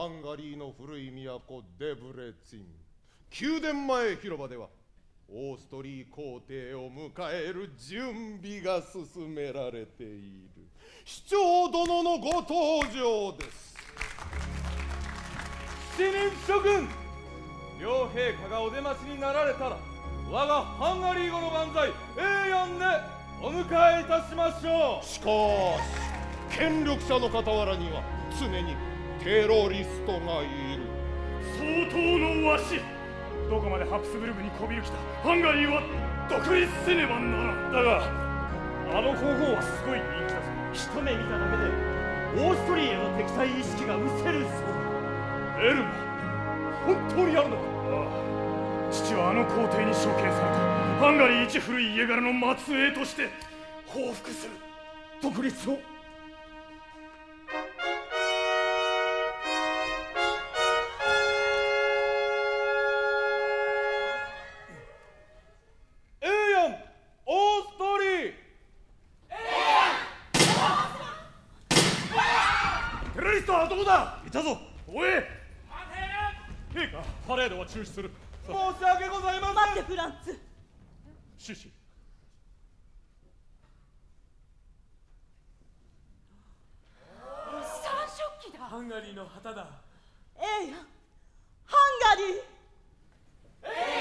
ハンガリーの古い都デブレツィン。宮殿前広場ではオーストリー皇帝を迎える準備が進められている。市長殿のご登場です。七人諸君両陛下がお出ましになられたら我がハンガリー語の万歳永遠でお迎えいたしましょう。しかし権力者の傍らには常にテロリストがいる。相当のわしどこまでハプスブルグにこびるきたハンガリーは独立せねばならん。だがあの皇后はすごい人気だぞ。一目見ただけでオーストリーへの敵対意識が失せるそうエルマ本当にあるのか。ああ父はあの皇帝に処刑された。ハンガリー一古い家柄の末裔として報復する。独立をリストはどこだ。いたぞ。おえ陛下パレードは中止する。申し訳ございません。待ってフランツ。シュシ。ュ三色旗だ。ハンガリーの旗だ。ええやん。ハンガリー。ええ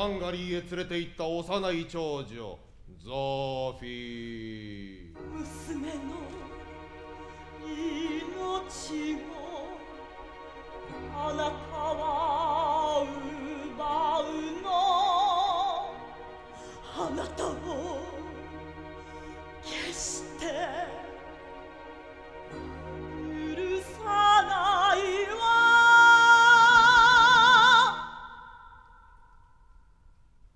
ハンガリーへ連れて行った幼い長女ゾフィー。娘の命をあなたは奪うの。あなたを決して